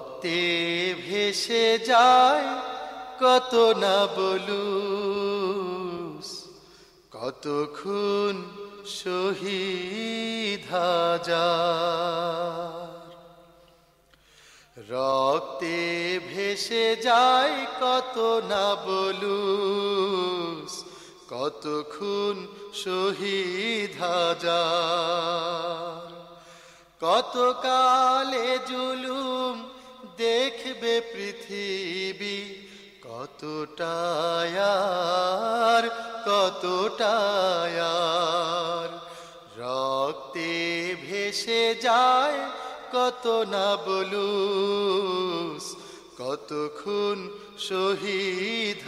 রক্তে ভেসে যায়, কত না বলু কত খুন শহীদ রক্তে ভেসে যায়, কত না বলু কত খুন শহীদ হাজার। কত কালে জুলুম দেখবে পৃথিবী কতটায়ার কতটায়ার রক্তে ভেসে যায় কত না বলুস কত খুন শহীদ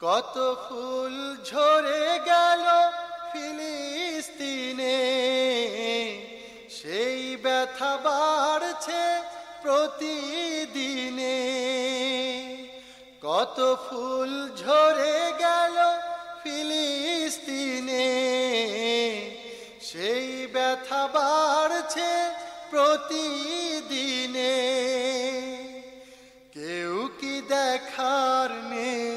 কত ফুল ঝরে গেল ফিলিস্তিনে ব্যথা বাড়ছে প্রতিদিনে। কত ফুল ঝরে গেল ফিলিস্তিনে। সেই ব্যথা বাড়ছে প্রতিদিনে। কেউ কি দেখার নেই,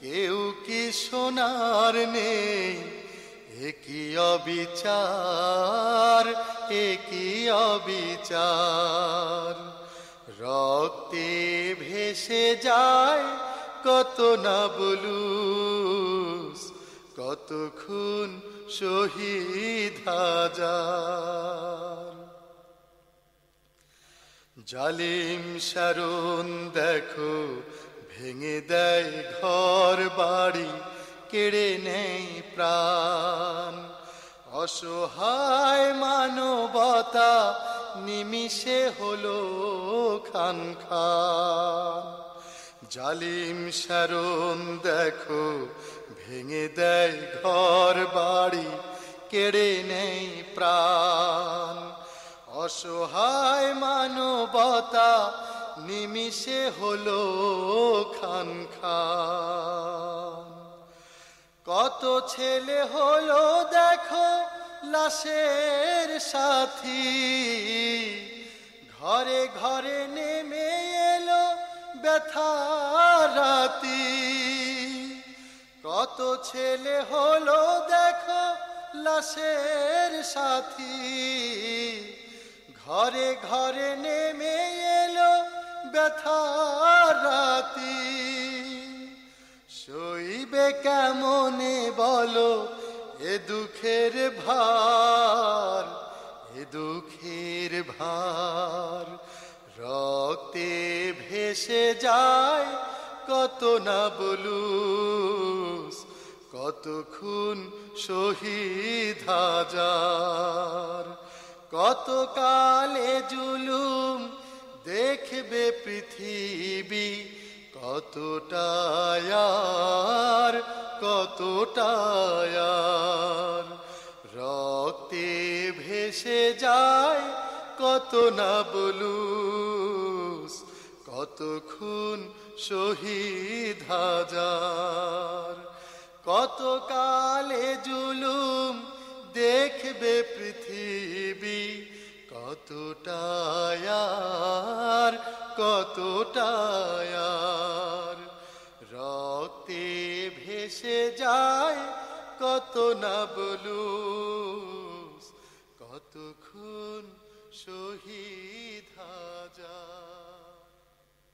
কেউ কি শোনার নেই। একই অবিচার একই অবিচার। রক্তে ভেসে যায় কত না বলুস কত খুন শহীদ হাজার। জালিম সারুন দেখো, ভেঙে দেয় ঘর বাড়ি কেড়ে নেই প্রাণ। অসহায় মানবতা নিমিষে হলো খান খান। জালিম সারুন দেখো, ভেঙে দেয় ঘর বাড়ি, কেড়ে নেই প্রাণ। অসহায় মানবতা নিমিষে হলো খান খান। কত ছেলে হলো দেখো লাশের সাথী। ঘরে ঘরে নেমে এলো ব্যথা রাতি। কত ছেলে হলো দেখো লাশের সাথী। ঘরে ঘরে নেমে এলো ব্যথা রাতি। বলো, এ দুঃখের ভার, এ দুঃখের ভার। রক্তে ভেসে যায় কত না বলুস কত খুন শহীদ হাজার। কত কালে জুলুম দেখবে পৃথিবী কতটায়ার কতটায়ার রক্তে ভেসে যায় কত না বলুস কত খুন শহীদ হাজার? কত কালে জুলুম দেখবে পৃথিবী কতটায়ার কতটায়ার রক্তে এসে যায় কত না বলু কতক্ষণ শহীদ হাজার